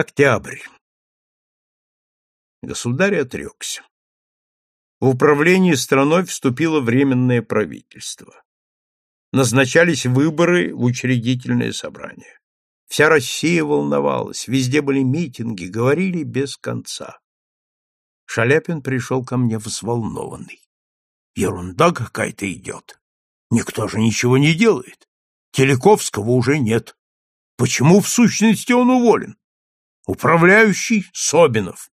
Октябрь. Государь отрекся. В управление страной вступило Временное правительство. Назначались выборы в учредительное собрание. Вся Россия волновалась, везде были митинги, говорили без конца. Шаляпин пришел ко мне взволнованный. Ерунда какая-то идет. Никто же ничего не делает. Телековского уже нет. Почему, в сущности, он уволен? Управляющий Собинов.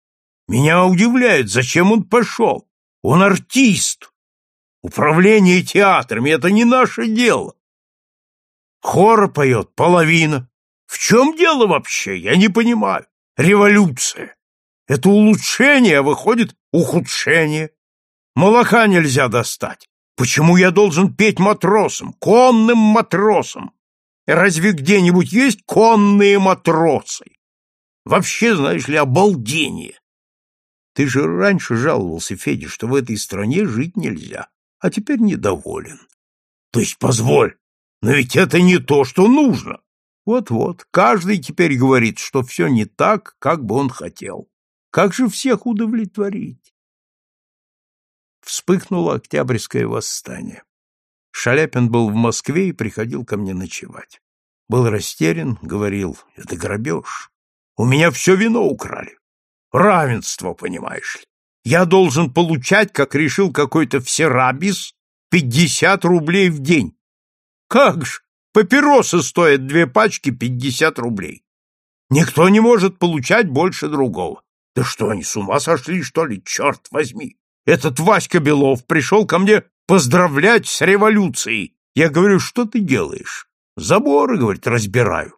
Меня удивляет, зачем он пошел. Он артист. Управление театрами — это не наше дело. Хора поет половина. В чем дело вообще? Я не понимаю. Революция. Это улучшение, а выходит ухудшение. Молока нельзя достать. Почему я должен петь матросом, конным матросом? Разве где-нибудь есть конные матросы? Вообще, знаешь ли, обалдение. Ты же раньше жаловался, Федя, что в этой стране жить нельзя, а теперь недоволен. То есть, позволь, но ведь это не то, что нужно. Вот-вот, каждый теперь говорит, что все не так, как бы он хотел. Как же всех удовлетворить? Вспыхнуло Октябрьское восстание. Шаляпин был в Москве и приходил ко мне ночевать. Был растерян, говорил, это грабеж. У меня все вино украли. Равенство, понимаешь ли. Я должен получать, как решил какой-то всерабис, пятьдесят рублей в день. Как ж, папиросы стоят две пачки пятьдесят рублей. Никто не может получать больше другого. Да что они, с ума сошли, что ли, черт возьми? Этот Васька Белов пришел ко мне поздравлять с революцией. Я говорю, что ты делаешь? Заборы, говорит, разбираю.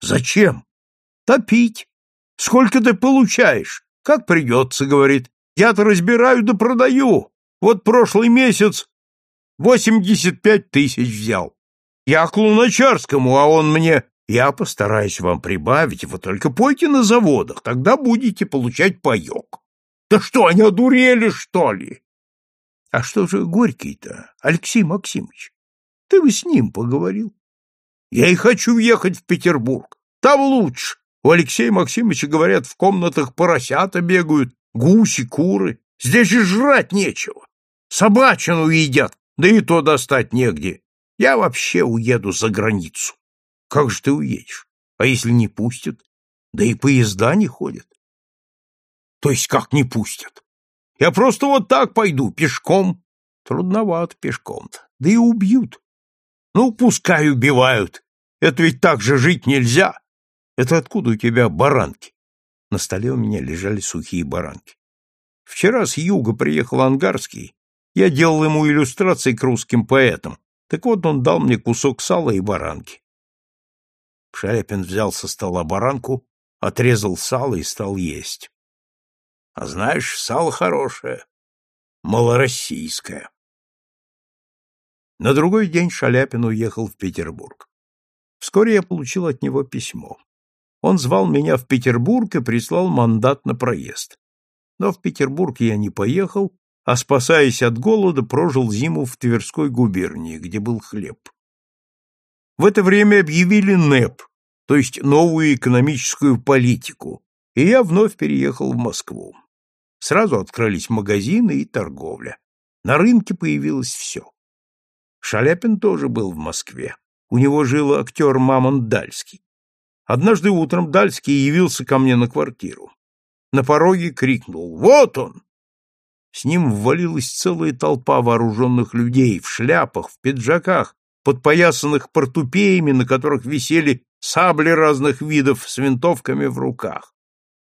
Зачем? Топить. Сколько ты получаешь? Как придется, говорит. Я-то разбираю да продаю. Вот прошлый месяц восемьдесят пять тысяч взял. Я к Луначарскому, а он мне... Я постараюсь вам прибавить, вы только пойте на заводах, тогда будете получать паек. Да что, они одурели, что ли? А что же Горький-то, Алексей Максимович? Ты бы с ним поговорил. Я и хочу ехать в Петербург. Там лучше. У Алексея Максимовича, говорят, в комнатах поросята бегают, гуси, куры. Здесь же жрать нечего. Собачину едят, да и то достать негде. Я вообще уеду за границу. Как же ты уедешь? А если не пустят? Да и поезда не ходят. То есть как не пустят? Я просто вот так пойду, пешком. Трудновато пешком-то. Да и убьют. Ну, пускай убивают. Это ведь так же жить нельзя. Это откуда у тебя баранки? На столе у меня лежали сухие баранки. Вчера с юга приехал Ангарский. Я делал ему иллюстрации к русским поэтам. Так вот он дал мне кусок сала и баранки. Шаляпин взял со стола баранку, отрезал сало и стал есть. А знаешь, сало хорошее, малороссийское. На другой день Шаляпин уехал в Петербург. Вскоре я получил от него письмо. Он звал меня в Петербург и прислал мандат на проезд. Но в Петербург я не поехал, а, спасаясь от голода, прожил зиму в Тверской губернии, где был хлеб. В это время объявили НЭП, то есть новую экономическую политику, и я вновь переехал в Москву. Сразу открылись магазины и торговля. На рынке появилось все. Шаляпин тоже был в Москве. У него жил актер Мамон Дальский. Однажды утром Дальский явился ко мне на квартиру. На пороге крикнул «Вот он!». С ним ввалилась целая толпа вооруженных людей в шляпах, в пиджаках, подпоясанных портупеями, на которых висели сабли разных видов с винтовками в руках.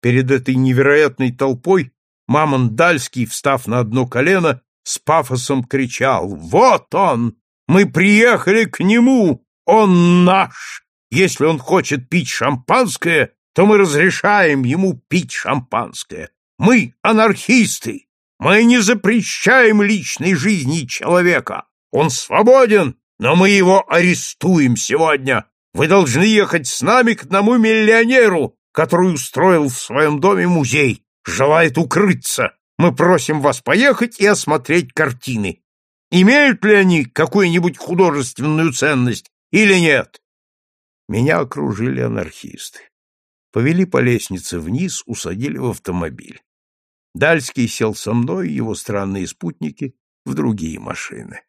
Перед этой невероятной толпой Мамон Дальский, встав на одно колено, с пафосом кричал «Вот он! Мы приехали к нему! Он наш! Если он хочет пить шампанское, то мы разрешаем ему пить шампанское. Мы анархисты! Мы не запрещаем личной жизни человека! Он свободен, но мы его арестуем сегодня! Вы должны ехать с нами к одному миллионеру, который устроил в своем доме музей желает укрыться. Мы просим вас поехать и осмотреть картины. Имеют ли они какую-нибудь художественную ценность или нет? Меня окружили анархисты. Повели по лестнице вниз, усадили в автомобиль. Дальский сел со мной, его странные спутники, в другие машины.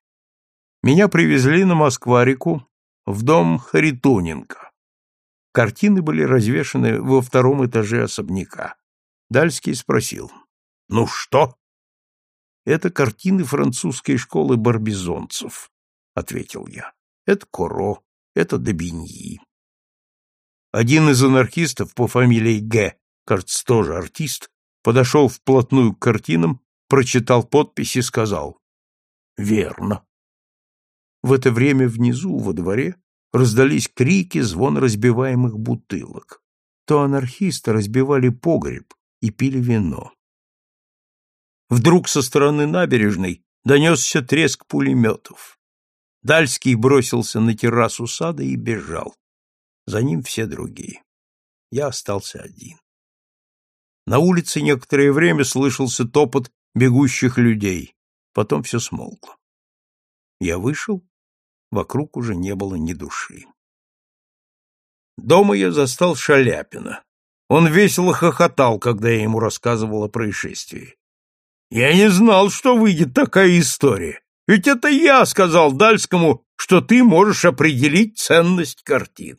Меня привезли на Москварику, в дом Харитоненко. Картины были развешаны во втором этаже особняка. Дальский спросил. — Ну что? — Это картины французской школы барбизонцев, — ответил я. — Это Коро, это Добиньи. Один из анархистов по фамилии Г, кажется, тоже артист, подошел вплотную к картинам, прочитал подпись и сказал «Верно». В это время внизу, во дворе, раздались крики, звон разбиваемых бутылок. То анархисты разбивали погреб и пили вино. Вдруг со стороны набережной донесся треск пулеметов. Дальский бросился на террасу сада и бежал. За ним все другие. Я остался один. На улице некоторое время слышался топот бегущих людей, потом все смолкло. Я вышел, вокруг уже не было ни души. Дома я застал Шаляпина. Он весело хохотал, когда я ему рассказывал о происшествии. «Я не знал, что выйдет такая история. Ведь это я сказал Дальскому, что ты можешь определить ценность картин.